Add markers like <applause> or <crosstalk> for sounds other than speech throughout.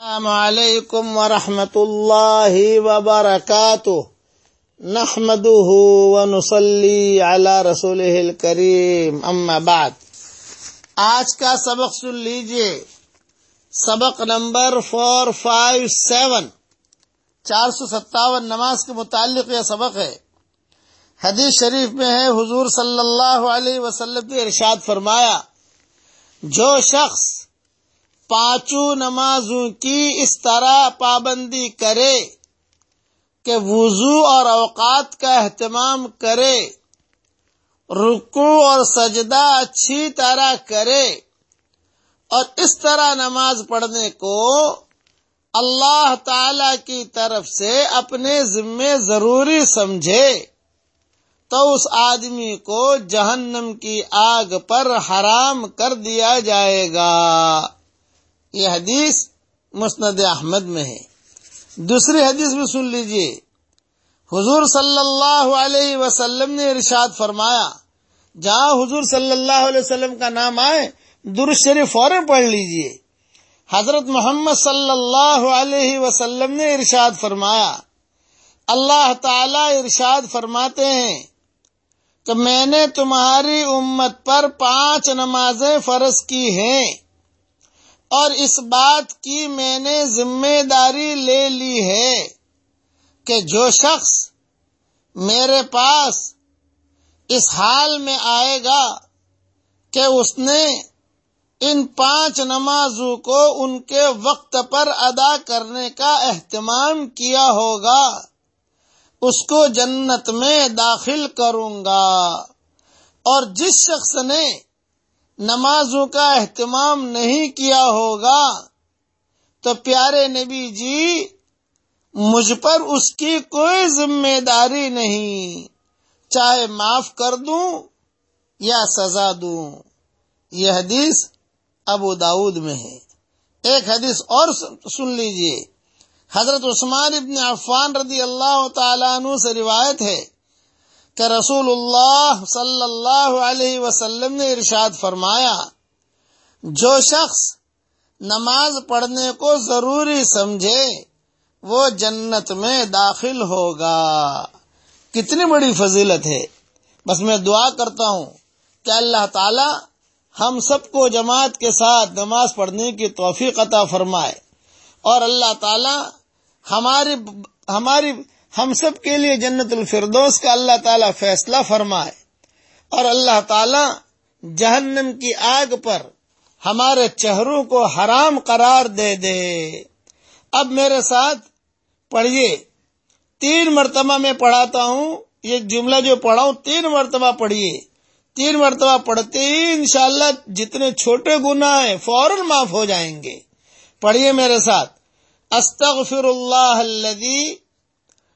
السلام علیکم ورحمۃ اللہ وبرکاتہ نحمده ونصلي على رسوله الكريم. اما بعد. آج کا سبق سن لیجیے. سبق نمبر فور فائیو سیون چار سو ستاون نماز کے متعلق یہ سبق ہے. حدیث شریف میں ہے، حضور صلی اللہ علیہ وسلم نے ارشاد فرمایا، جو شخص پانچوں نمازوں کی اس طرح پابندی کرے کہ وضو اور اوقات کا اہتمام کرے رکو اور سجدہ اچھی طرح کرے اور اس طرح نماز پڑھنے کو اللہ تعالی کی طرف سے اپنے ذمے ضروری سمجھے تو اس آدمی کو جہنم کی آگ پر حرام کر دیا جائے گا۔ یہ حدیث مسند احمد میں ہے۔ دوسری حدیث بھی سن لیجیے۔ حضور صلی اللہ علیہ وسلم نے ارشاد فرمایا جہاں حضور صلی اللہ علیہ وسلم کا نام آئے، درست شریف فوراً پڑھ لیجیے۔ حضرت محمد صلی اللہ علیہ وسلم نے ارشاد فرمایا، اللہ تعالی ارشاد فرماتے ہیں کہ میں نے تمہاری امت پر پانچ نمازیں فرض کی ہیں۔ اور اس بات کی میں نے ذمہ داری لے لی ہے کہ جو شخص میرے پاس اس حال میں آئے گا کہ اس نے ان پانچ نمازوں کو ان کے وقت پر ادا کرنے کا اہتمام کیا ہوگا، اس کو جنت میں داخل کروں گا۔ اور جس شخص نے نمازوں کا اہتمام نہیں کیا ہوگا تو پیارے نبی جی مجھ پر اس کی کوئی ذمہ داری نہیں۔ چاہے معاف کر دوں یا سزا دوں۔ یہ حدیث ابو داود میں ہے۔ ایک حدیث اور سن لیجیے۔ حضرت عثمان ابن عفان رضی اللہ تعالیٰ عنہ سے روایت ہے۔ کہ رسول اللہ صلی اللہ علیہ وسلم نے ارشاد فرمایا، جو شخص نماز پڑھنے کو ضروری سمجھے، وہ جنت میں داخل ہوگا۔ کتنی بڑی فضیلت ہے۔ بس میں دعا کرتا ہوں کہ اللہ تعالی ہم سب کو جماعت کے ساتھ نماز پڑھنے کی توفیق عطا فرمائے اور اللہ تعالی ہماری ہماری ہم سب کے لیے جنت الفردوس کا اللہ تعالیٰ فیصلہ فرمائے۔ اور اللہ تعالیٰ جہنم کی آگ پر ہمارے چہروں کو حرام قرار دے دے۔ اب میرے ساتھ پڑھیے۔ تین مرتبہ میں پڑھاتا ہوں۔ یہ جملہ جو پڑھاؤں، تین مرتبہ پڑھیے۔ تین مرتبہ پڑھتے ہی انشاءاللہ جتنے چھوٹے گناہ ہیں، فوراً معاف ہو جائیں گے۔ پڑھیے میرے ساتھ۔ استغفر اللہ الذي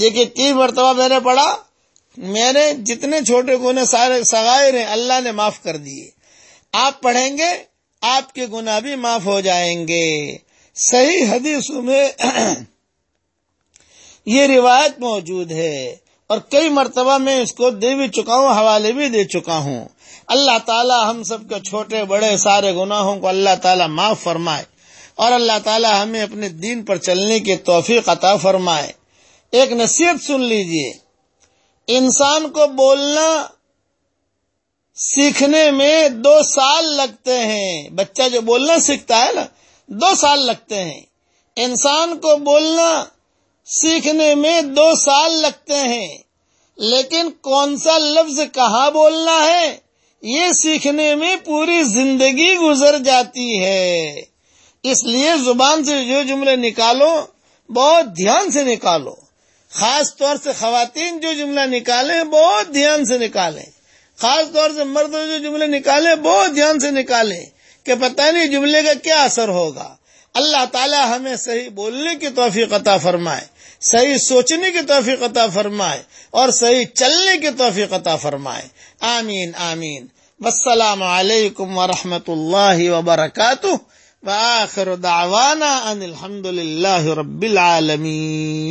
دیکھیے تین مرتبہ میں نے پڑھا، میں نے جتنے چھوٹے گنے سارے سگائے ہیں، اللہ نے معاف کر دیے۔ آپ پڑھیں گے، آپ کے گناہ بھی معاف ہو جائیں گے۔ صحیح حدیثوں میں <clears throat> یہ روایت موجود ہے۔ اور کئی مرتبہ میں اس کو دے بھی چکا ہوں، حوالے بھی دے چکا ہوں۔ اللہ تعالی ہم سب کے چھوٹے، بڑے سارے گناہوں کو اللہ تعالی معاف فرمائے۔ اور اللہ تعالی ہمیں اپنے دین پر چلنے کی توفیق عطا فرمائے۔ ایک نصیحت سن لیجیے۔ انسان کو بولنا سیکھنے میں دو سال لگتے ہیں۔ بچہ جو بولنا سیکھتا ہے نا، دو سال لگتے ہیں۔ انسان کو بولنا سیکھنے میں دو سال لگتے ہیں۔ لیکن کون سا لفظ کہاں بولنا ہے؟ یہ سیکھنے میں پوری زندگی گزر جاتی ہے۔ اس لیے زبان سے جو جملے نکالو، بہت دھیان سے نکالو۔ خاص طور سے خواتین جو جملہ نکالیں بہت دھیان سے نکالیں۔ خاص طور سے مرد جو جملے نکالیں بہت دھیان سے نکالیں کہ پتہ نہیں جملے کا کیا اثر ہوگا۔ اللہ تعالی ہمیں صحیح بولنے کی توفیق عطا فرمائے، صحیح سوچنے کی توفیق عطا فرمائے اور صحیح چلنے کی توفیق عطا فرمائے۔ آمین آمین۔ والسلام علیکم ورحمۃ اللہ وبرکاتہ۔ وآخر دعوانا ان الحمد للہ رب العالمین۔